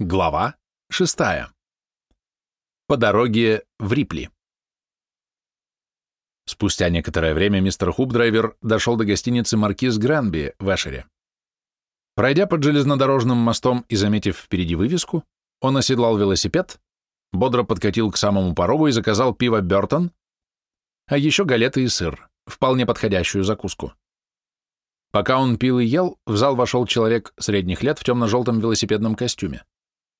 Глава 6. По дороге в Рипли. Спустя некоторое время мистер Хубдрайвер дошел до гостиницы «Маркиз Гранби» в Эшере. Пройдя под железнодорожным мостом и заметив впереди вывеску, он оседлал велосипед, бодро подкатил к самому порогу и заказал пиво «Бёртон», а еще галеты и сыр, вполне подходящую закуску. Пока он пил и ел, в зал вошел человек средних лет в темно-желтом велосипедном костюме.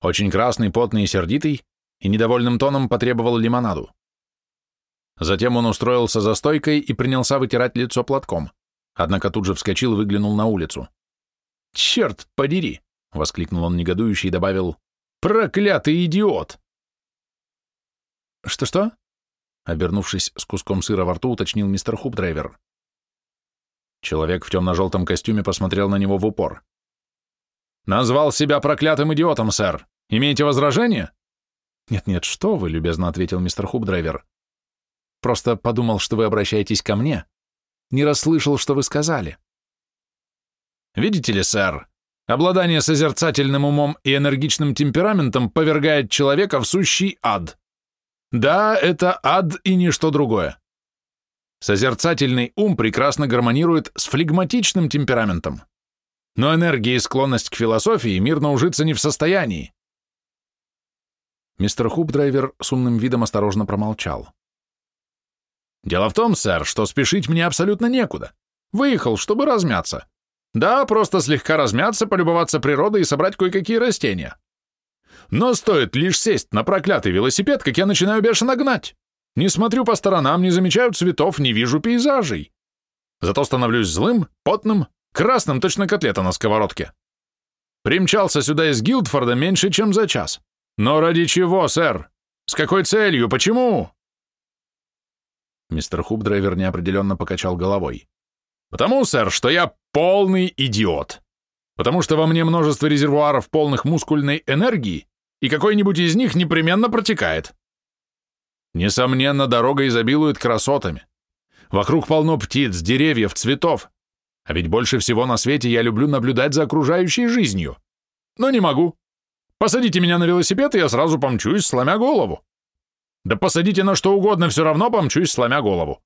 Очень красный, потный и сердитый, и недовольным тоном потребовал лимонаду. Затем он устроился за стойкой и принялся вытирать лицо платком, однако тут же вскочил и выглянул на улицу. «Черт подери!» — воскликнул он негодующе и добавил «Проклятый идиот!» «Что-что?» — обернувшись с куском сыра во рту, уточнил мистер Хупдрайвер. Человек в темно-желтом костюме посмотрел на него в упор. «Назвал себя проклятым идиотом, сэр. Имеете возражение?» «Нет-нет, что вы», — любезно ответил мистер Хубдрайвер. «Просто подумал, что вы обращаетесь ко мне. Не расслышал, что вы сказали». «Видите ли, сэр, обладание созерцательным умом и энергичным темпераментом повергает человека в сущий ад. Да, это ад и ничто другое. Созерцательный ум прекрасно гармонирует с флегматичным темпераментом. Но энергия и склонность к философии мирно ужиться не в состоянии. Мистер Хубдрайвер с умным видом осторожно промолчал. «Дело в том, сэр, что спешить мне абсолютно некуда. Выехал, чтобы размяться. Да, просто слегка размяться, полюбоваться природой и собрать кое-какие растения. Но стоит лишь сесть на проклятый велосипед, как я начинаю бешено гнать. Не смотрю по сторонам, не замечаю цветов, не вижу пейзажей. Зато становлюсь злым, потным, красным, точно котлета на сковородке. Примчался сюда из Гилдфорда меньше, чем за час. Но ради чего, сэр? С какой целью? Почему? Мистер Хубдрайвер неопределенно покачал головой. Потому, сэр, что я полный идиот. Потому что во мне множество резервуаров полных мускульной энергии, и какой-нибудь из них непременно протекает. Несомненно, дорога изобилует красотами. Вокруг полно птиц, деревьев, цветов. А ведь больше всего на свете я люблю наблюдать за окружающей жизнью. Но не могу. Посадите меня на велосипед, и я сразу помчусь, сломя голову. Да посадите на что угодно, все равно помчусь, сломя голову.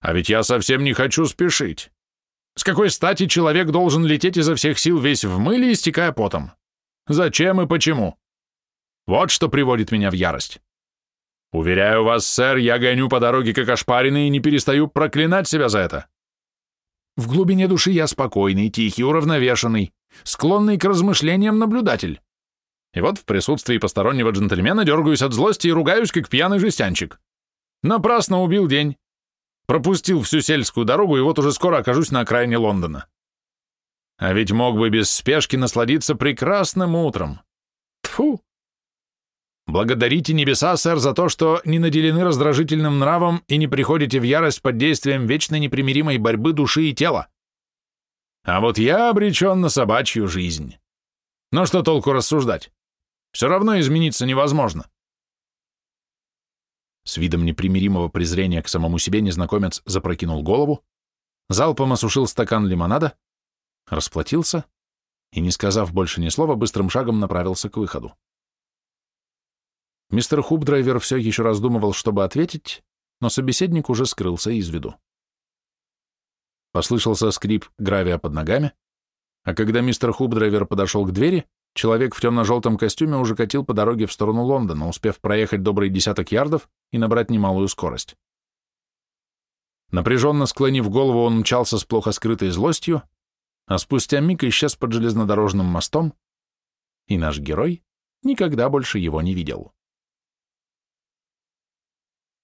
А ведь я совсем не хочу спешить. С какой стати человек должен лететь изо всех сил весь в мыле, истекая потом? Зачем и почему? Вот что приводит меня в ярость. Уверяю вас, сэр, я гоню по дороге как ошпаренный и не перестаю проклинать себя за это. В глубине души я спокойный, тихий, уравновешенный, склонный к размышлениям наблюдатель. И вот в присутствии постороннего джентльмена дергаюсь от злости и ругаюсь, как пьяный жестянчик. Напрасно убил день. Пропустил всю сельскую дорогу, и вот уже скоро окажусь на окраине Лондона. А ведь мог бы без спешки насладиться прекрасным утром. Тфу. Благодарите небеса, сэр, за то, что не наделены раздражительным нравом и не приходите в ярость под действием вечной непримиримой борьбы души и тела. А вот я обречен на собачью жизнь. Но что толку рассуждать? Все равно измениться невозможно. С видом непримиримого презрения к самому себе незнакомец запрокинул голову, залпом осушил стакан лимонада, расплатился и, не сказав больше ни слова, быстрым шагом направился к выходу. Мистер Хубдрайвер все еще раздумывал, чтобы ответить, но собеседник уже скрылся из виду. Послышался скрип гравия под ногами, а когда мистер Хубдрайвер подошел к двери, человек в темно-желтом костюме уже катил по дороге в сторону Лондона, успев проехать добрый десяток ярдов и набрать немалую скорость. Напряженно склонив голову, он мчался с плохо скрытой злостью, а спустя миг исчез под железнодорожным мостом, и наш герой никогда больше его не видел.